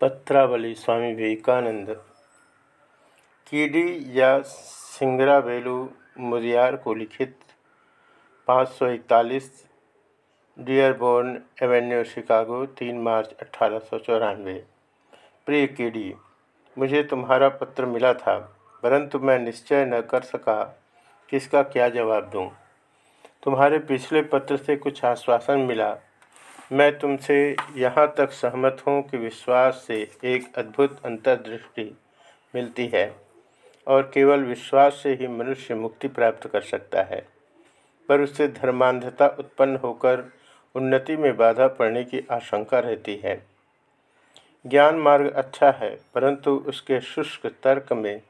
पत्रावली Swami Vivekananda kiddie या सिंगरावेलू मुदियार को लिखित पाँच सौ इकतालीस डियरबोर्न एवेन्यू, शिकागो, तीन मार्च अट्ठारह प्रिय कीडी, मुझे तुम्हारा पत्र मिला था, परंतु मैं निश्चय न कर सका कि इसका क्या जवाब दूँ। तुम्हारे पिछले पत्र से कुछ आश्वासन मिला मैं तुमसे यहाँ तक सहमत हूँ कि विश्वास से एक अद्भुत अंतर्दृष्टि मिलती है और केवल विश्वास से ही मनुष्य मुक्ति प्राप्त कर सकता है। पर उससे धर्मांधता उत्पन्न होकर उन्नति में बाधा पड़ने की आशंका रहती है। ज्ञान मार्ग अच्छा है, परंतु उसके शुष्क तर्क में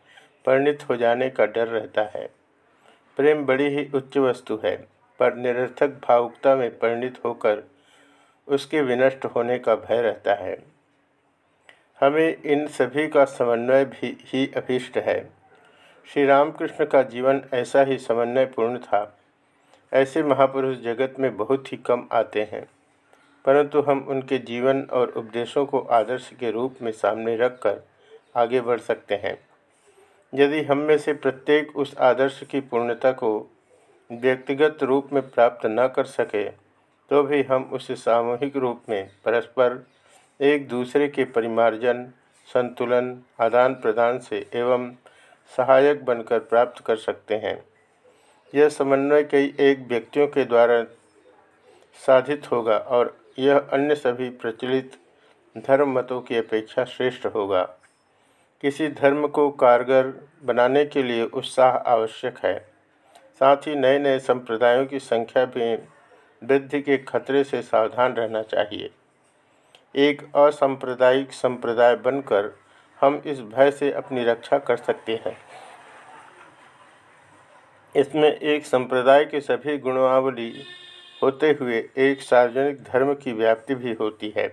परिणित हो जाने का डर रहता है। प्रेम बड़ी ही उच्च वस्तु है, पर निरर्थक भावुकता में परिणित होकर उसके विनष्ट होने का भय रहता है। हमें इन सभी का समन्वय भी, ही अभीष्ट है। श्री रामकृष्ण का जीवन ऐसा ही समन्वयपूर्ण था। ऐसे महापुरुष जगत में बहुत ही कम आते हैं। परंतु हम उनके जीवन और उपदेशों को आदर्श के रूप में सामने रखकर आगे बढ़ सकते हैं। यदि हम में से प्रत्येक उस आदर्श की पूर्णता को व्यक्तिगत रूप में प्राप्त न कर सके तो भी हम उसे सामूहिक रूप में परस्पर एक दूसरे के परिमार्जन, संतुलन, आदान प्रदान से एवं सहायक बनकर प्राप्त कर सकते हैं। यह समन्वय कई एक व्यक्तियों के द्वारा साधित होगा और यह अन्य सभी प्रचलित धर्म मतों की अपेक्षा श्रेष्ठ होगा। किसी धर्म को कारगर बनाने के लिए उत्साह आवश्यक है। साथ ही नए नए संप्रदायों की संख्या भी वृद्धि के खतरे से सावधान रहना चाहिए। एक असाम्प्रदायिक संप्रदाय बनकर हम इस भय से अपनी रक्षा कर सकते हैं। इसमें एक संप्रदाय के सभी गुणावली होते हुए एक सार्वजनिक धर्म की व्याप्ति भी होती है।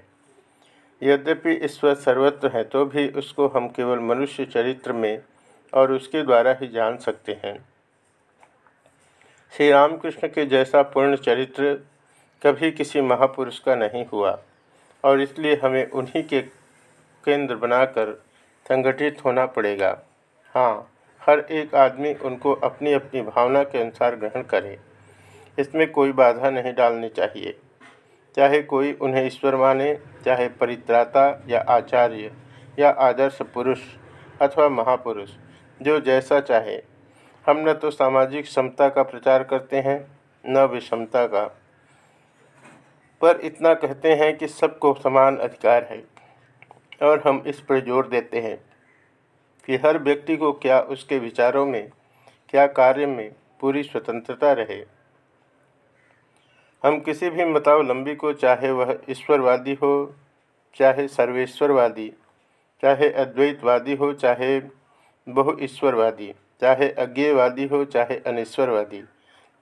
यद्यपि ईश्वर सर्वत्र है तो भी उसको हम केवल मनुष्य चरित्र में और उसके द्वारा ही जान सकते हैं। श्री रामकृष्ण के जैसा पूर्ण चरित्र कभी किसी महापुरुष का नहीं हुआ, और इसलिए हमें उन्हीं के केंद्र बनाकर संगठित होना पड़ेगा। हाँ हर एक आदमी उनको अपनी अपनी भावना के अनुसार ग्रहण करे, इसमें कोई बाधा नहीं डालनी चाहिए। चाहे कोई उन्हें ईश्वर माने, चाहे परित्राता या आचार्य या आदर्श पुरुष अथवा महापुरुष, जो जैसा चाहे। हम न तो सामाजिक समता का प्रचार करते हैं, न विषमता का। पर इतना कहते हैं कि सबको समान अधिकार है, और हम इस पर ज़ोर देते हैं कि हर व्यक्ति को क्या उसके विचारों में, क्या कार्य में पूरी स्वतंत्रता रहे। हम किसी भी मतावलंबी को चाहे वह ईश्वरवादी हो, चाहे सर्वेश्वरवादी, चाहे अद्वैतवादी हो, चाहे बहु ईश्वरवादी चाहे अज्ञेयवादी हो, चाहे अनिश्वरवादी,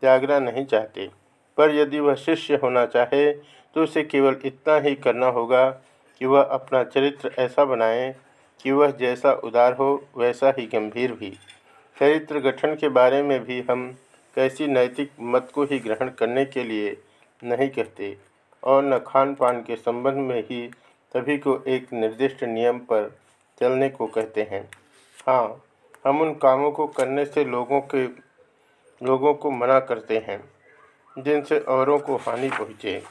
त्यागना नहीं चाहते। पर यदि वह शिष्य होना चाहे तो उसे केवल इतना ही करना होगा कि वह अपना चरित्र ऐसा बनाए कि वह जैसा उदार हो, वैसा ही गंभीर भी। चरित्र गठन के बारे में भी हम कैसी नैतिक मत को ही ग्रहण करने के लिए नहीं कहते, और न खान पान के संबंध में ही सभी को एक निर्दिष्ट नियम पर चलने को कहते हैं। हाँ हम उन कामों को करने से लोगों के, लोगों को मना करते हैं, जिनसे औरों को हानि पहुँचे।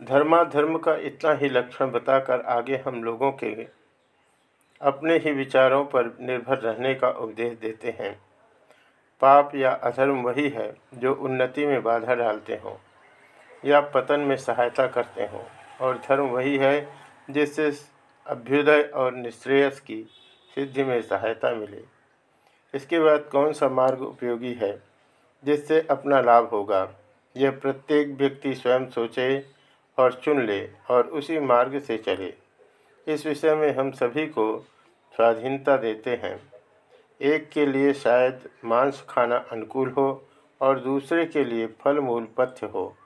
धर्माधर्म का इतना ही लक्षण बताकर आगे हम लोगों के अपने ही विचारों पर निर्भर रहने का उपदेश देते हैं। पाप या अधर्म वही है जो उन्नति में बाधा डालते हों, या पतन में सहायता करते हों, और धर्म वही है जिससे अभ्युदय और निश्रेयस की सिद्धि में सहायता मिले। इसके बाद कौन सा मार्ग उपयोगी है, जिससे अपना लाभ होगा? यह प्रत्येक व्यक्ति स्वयं सोचे और चुन ले और उसी मार्ग से चले। इस विषय में हम सभी को स्वाधीनता देते हैं। एक के लिए शायद मांस खाना अनुकूल हो और दूसरे के लिए फल मूल पथ्य हो।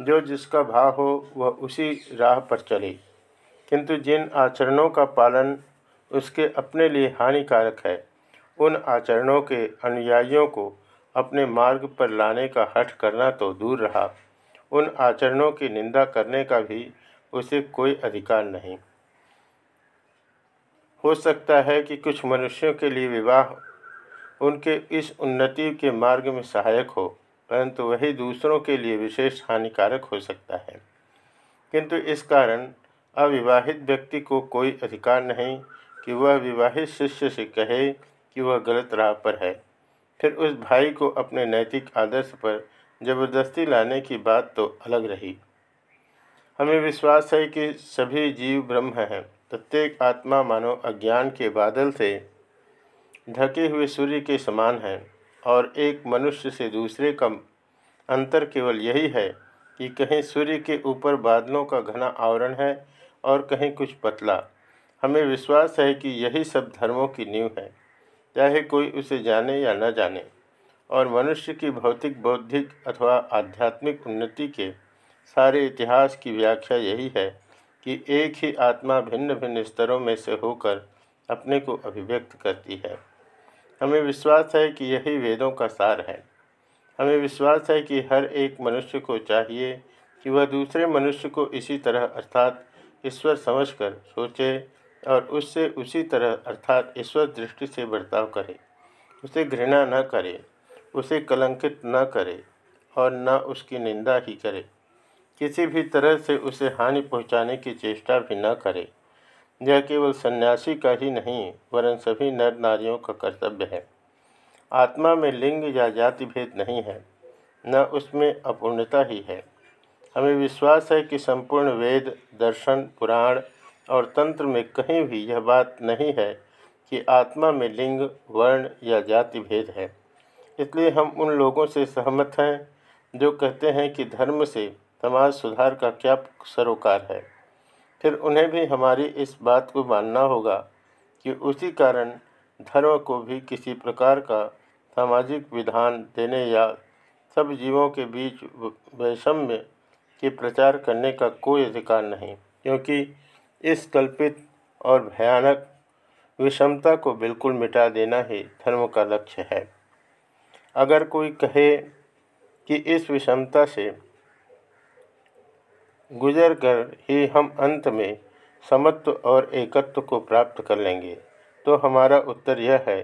जो जिसका भाव हो, वह उसी राह पर चले। किंतु जिन आचरणों का पालन उसके अपने लिए हानिकारक है। उन आचरणों के अनुयायियों को अपने मार्ग पर लाने का हठ करना तो दूर रहा। उन आचरणों की निंदा करने का भी उसे कोई अधिकार नहीं। हो सकता है कि कुछ मनुष्यों के लिए विवाह उनके इस उन्नति के मार्ग में सहायक हो, परंतु वही दूसरों के लिए विशेष हानिकारक हो सकता है। किंतु इस कारण अविवाहित व्यक्ति को कोई अधिकार नहीं कि वह विवाहित शिष्य से कहे कि वह गलत राह पर है। फिर उस भाई को अपने नैतिक आदर्श पर ज़बरदस्ती लाने की बात तो अलग रही। हमें विश्वास है कि सभी जीव ब्रह्म हैं। प्रत्येक आत्मा मानव अज्ञान के बादल से ढके हुए सूर्य के समान है और एक मनुष्य से दूसरे का अंतर केवल यही है कि कहीं सूर्य के ऊपर बादलों का घना आवरण है और कहीं कुछ पतला। हमें विश्वास है कि यही सब धर्मों की नींव है। चाहे कोई उसे जाने या न जाने। और मनुष्य की भौतिक, बौद्धिक अथवा आध्यात्मिक उन्नति के सारे इतिहास की व्याख्या यही है कि एक ही आत्मा भिन्न भिन्न स्तरों में से होकर अपने को अभिव्यक्त करती है। हमें विश्वास है कि यही वेदों का सार है। हमें विश्वास है कि हर एक मनुष्य को चाहिए कि वह दूसरे मनुष्य को इसी तरह अर्थात ईश्वर समझकर सोचे और उससे उसी तरह, अर्थात ईश्वर दृष्टि से बर्ताव करे। उसे घृणा न करे, उसे कलंकित न करे और न उसकी निंदा ही करे। किसी भी तरह से उसे हानि पहुँचाने की चेष्टा भी न करे। यह केवल सन्यासी का ही नहीं, वरन सभी नर नारियों का कर्तव्य है। आत्मा में लिंग या जाति भेद नहीं है, न उसमें अपूर्णता ही है। हमें विश्वास है कि संपूर्ण वेद, दर्शन, पुराण और तंत्र में कहीं भी यह बात नहीं है कि आत्मा में लिंग, वर्ण या जाति भेद है। इसलिए हम उन लोगों से सहमत हैं जो कहते हैं कि धर्म से समाज सुधार का क्या सरोकार है। फिर उन्हें भी हमारी इस बात को मानना होगा कि उसी कारण धर्म को भी किसी प्रकार का सामाजिक विधान देने या सब जीवों के बीच वैषम्य के प्रचार करने का कोई अधिकार नहीं, क्योंकि इस कल्पित और भयानक विषमता को बिल्कुल मिटा देना ही धर्म का लक्ष्य है। अगर कोई कहे कि इस विषमता से गुजर कर ही हम अंत में समत्व और एकत्व को प्राप्त कर लेंगे तो हमारा उत्तर यह है,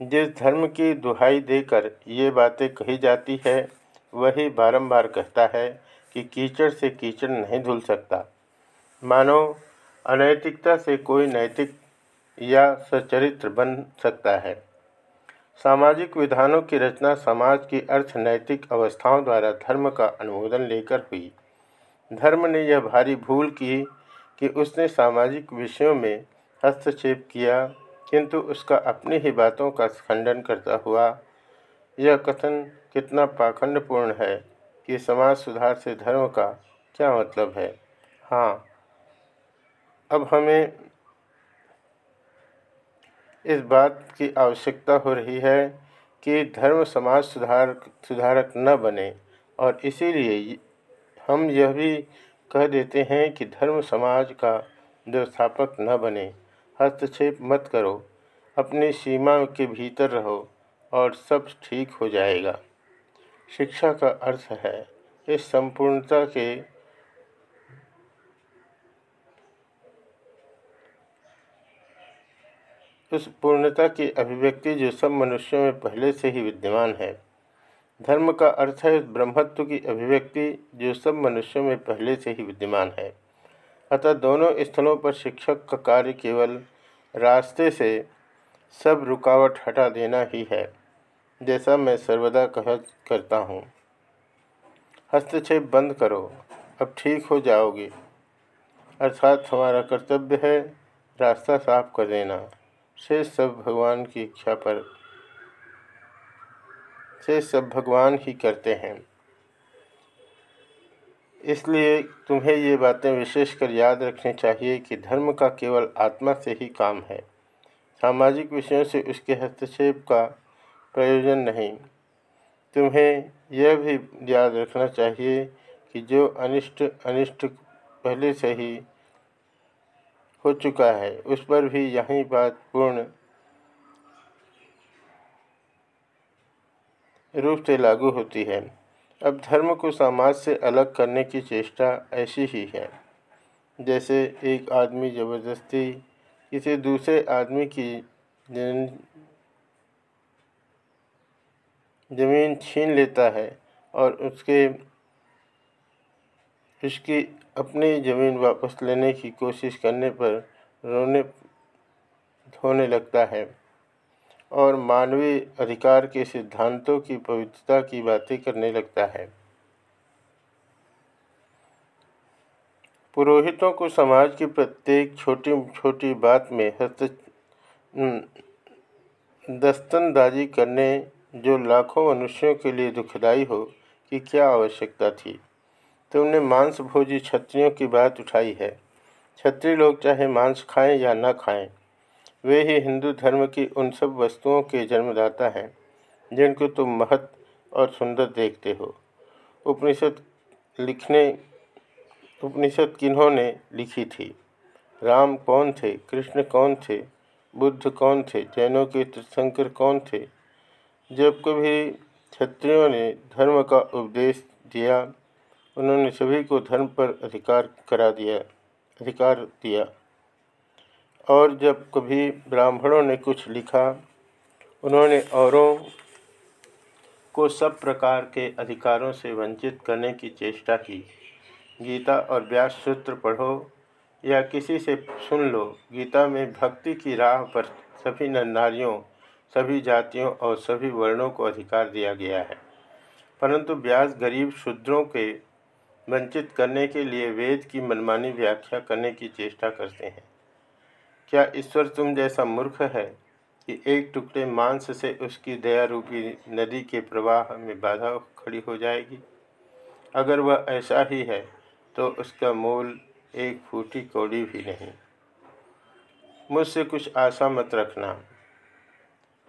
जिस धर्म की दुहाई देकर ये बातें कही जाती है, वही बारंबार कहता है कि कीचड़ से कीचड़ नहीं धुल सकता। मानो अनैतिकता से कोई नैतिक या सचरित्र बन सकता है। सामाजिक विधानों की रचना समाज की अर्थ नैतिक अवस्थाओं द्वारा धर्म का अनुमोदन लेकर हुई। धर्म ने यह भारी भूल की कि उसने सामाजिक विषयों में हस्तक्षेप किया, किंतु उसका अपनी ही बातों का खंडन करता हुआ। यह कथन कितना पाखंडपूर्ण है कि समाज सुधार से धर्म का क्या मतलब है? हाँ अब हमें इस बात की आवश्यकता हो रही है कि धर्म समाज सुधार, सुधारक न बने और इसीलिए हम यह भी कह देते हैं कि धर्म समाज का व्यवस्थापक न बने। हस्तक्षेप मत करो, अपनी सीमा के भीतर रहो और सब ठीक हो जाएगा। शिक्षा का अर्थ है, इस संपूर्णता के उस पूर्णता की अभिव्यक्ति जो सब मनुष्यों में पहले से ही विद्यमान है। धर्म का अर्थ है उस ब्रह्मत्व की अभिव्यक्ति जो सब मनुष्यों में पहले से ही विद्यमान है। अतः दोनों स्थलों पर शिक्षक का कार्य केवल रास्ते से सब रुकावट हटा देना ही है, जैसा मैं सर्वदा कह, करता हूँ। हस्तक्षेप बंद करो, अब ठीक हो जाओगे। अर्थात हमारा कर्तव्य है रास्ता साफ़ कर देना। शेष सब भगवान की इच्छा पर, से सब भगवान ही करते हैं। इसलिए तुम्हें ये बातें विशेषकर याद रखनी चाहिए कि धर्म का केवल आत्मा से ही काम है। सामाजिक विषयों से उसके हस्तक्षेप का प्रयोजन नहीं। तुम्हें यह भी याद रखना चाहिए कि जो अनिष्ट अनिष्ट पहले से ही हो चुका है। उस पर भी यही बात पूर्ण रूप से लागू होती है। अब धर्म को समाज से अलग करने की चेष्टा ऐसी ही है। जैसे एक आदमी ज़बरदस्ती किसी दूसरे आदमी की ज़मीन छीन लेता है और उसके उसकी अपनी ज़मीन वापस लेने की कोशिश करने पर रोने धोने लगता है। और मानवीय अधिकार के सिद्धांतों की पवित्रता की बातें करने लगता है। पुरोहितों को समाज की प्रत्येक छोटी छोटी बात में हस्त दस्तनदाजी करने जो लाखों मनुष्यों के लिए दुखदाई हो कि क्या आवश्यकता थी। तुमने मांस भोजी क्षत्रियों की बात उठाई है। क्षत्रिय लोग चाहे मांस खाएँ या न खाएँ, वे ही हिंदू धर्म की उन सब वस्तुओं के जन्मदाता हैं, जिनको तुम महत और सुंदर देखते हो। उपनिषद लिखने, उपनिषद किन्होंने लिखी थी? राम कौन थे? कृष्ण कौन थे? बुद्ध कौन थे? जैनों के तीर्थंकर कौन थे? जब कभी क्षत्रियों ने धर्म का उपदेश दिया उन्होंने सभी को धर्म पर अधिकार करा दिया, अधिकार दिया। और जब कभी ब्राह्मणों ने कुछ लिखा, उन्होंने औरों को सब प्रकार के अधिकारों से वंचित करने की चेष्टा की। गीता और व्यास सूत्र पढ़ो या किसी से सुन लो, गीता में भक्ति की राह पर सभी नारियों सभी जातियों और सभी वर्णों को अधिकार दिया गया है। परंतु व्यास गरीब शूद्रों के वंचित करने के लिए वेद की मनमानी व्याख्या करने की चेष्टा करते हैं। क्या ईश्वर तुम जैसा मूर्ख है कि एक टुकड़े मांस से उसकी दया रूपी नदी के प्रवाह में बाधा खड़ी हो जाएगी? अगर वह ऐसा ही है तो उसका मोल एक फूटी कौड़ी भी नहीं। मुझसे कुछ आशा मत रखना।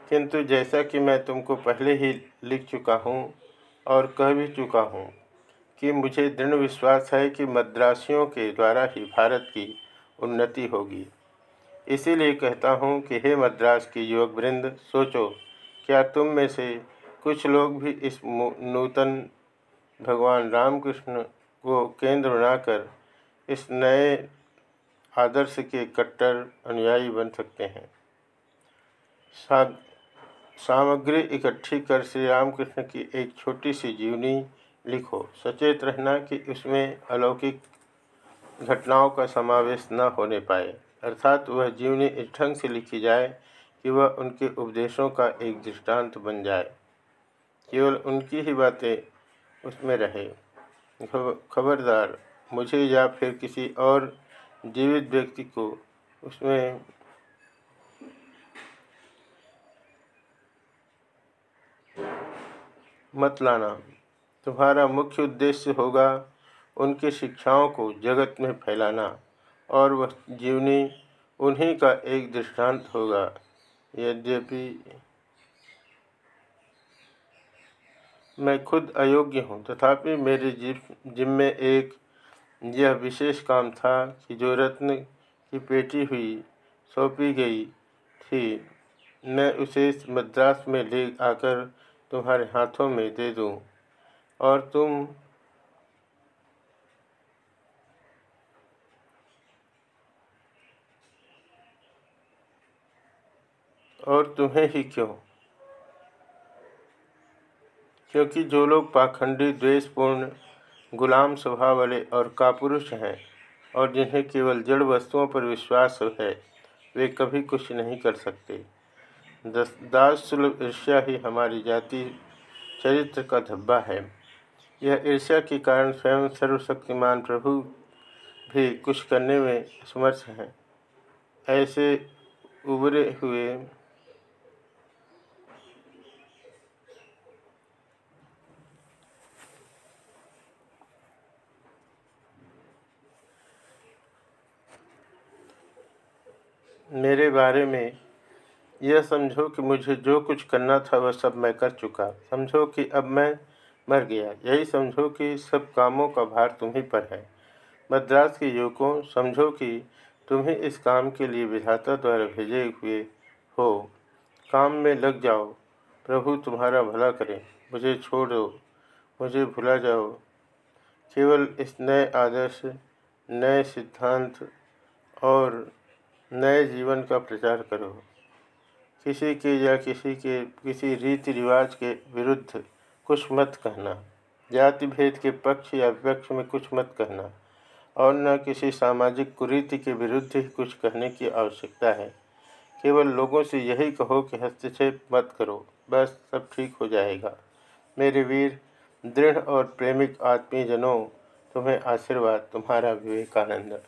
किंतु जैसा कि मैं तुमको पहले ही लिख चुका हूँ और कह भी चुका हूँ कि मुझे दृढ़ विश्वास है कि मद्रासियों के द्वारा ही भारत की उन्नति होगी। इसीलिए कहता हूँ कि हे मद्रास की युवक वृंद, सोचो, क्या तुम में से कुछ लोग भी इस नूतन भगवान रामकृष्ण को केंद्र बनाकर इस नए आदर्श के कट्टर अनुयायी बन सकते हैं? सामग्री इकट्ठी कर श्री रामकृष्ण की एक छोटी सी जीवनी लिखो। सचेत रहना कि उसमें अलौकिक घटनाओं का समावेश न होने पाए। अर्थात वह जीवनी इस ढंग से लिखी जाए कि वह उनके उपदेशों का एक दृष्टांत बन जाए। केवल उनकी ही बातें उसमें रहे। खबरदार, मुझे या फिर किसी और जीवित व्यक्ति को उसमें मत लाना। तुम्हारा मुख्य उद्देश्य होगा उनकी शिक्षाओं को जगत में फैलाना, और वह जीवनी उन्हीं का एक दृष्टांत होगा। यद्यपि मैं खुद अयोग्य हूँ, तथापि मेरे जिम्मे एक यह विशेष काम था कि जो रत्न की पेटी हुई, सौंपी गई थी, मैं उसे मद्रास में ले आकर तुम्हारे हाथों में दे दूँ। और तुम और तुम्हें ही क्यों? क्योंकि जो लोग पाखंडी, द्वेषपूर्ण, गुलाम स्वभाव वाले और कापुरुष हैं और जिन्हें केवल जड़ वस्तुओं पर विश्वास है, वे कभी कुछ नहीं कर सकते। दास सुलभ ईर्ष्या ही हमारी जाति चरित्र का धब्बा है। यह ईर्ष्या के कारण स्वयं सर्वशक्तिमान प्रभु भी कुछ करने में असमर्थ हैं। ऐसे उभरे हुए मेरे बारे में यह समझो कि मुझे जो कुछ करना था वह सब मैं कर चुका। समझो कि अब मैं मर गया। यही समझो कि सब कामों का भार तुम्ही पर है। मद्रास के युवकों, समझो कि तुम्हें इस काम के लिए विधाता द्वारा भेजे हुए हो। काम में लग जाओ। प्रभु तुम्हारा भला करें। मुझे छोड़। मुझे भुला जाओ। केवल इस नए आदर्श, नए सिद्धांत और नए जीवन का प्रचार करो। किसी के या किसी के, किसी रीति रिवाज के विरुद्ध कुछ मत कहना। जाति भेद के पक्ष या विपक्ष में कुछ मत कहना। और न किसी सामाजिक कुरीति के विरुद्ध ही कुछ कहने की आवश्यकता है। केवल लोगों से यही कहो कि हस्तक्षेप मत करो। बस, सब ठीक हो जाएगा। मेरे वीर, दृढ़ और प्रेमिक आत्मीय जनों तुम्हें आशीर्वाद। तुम्हारा विवेकानंद।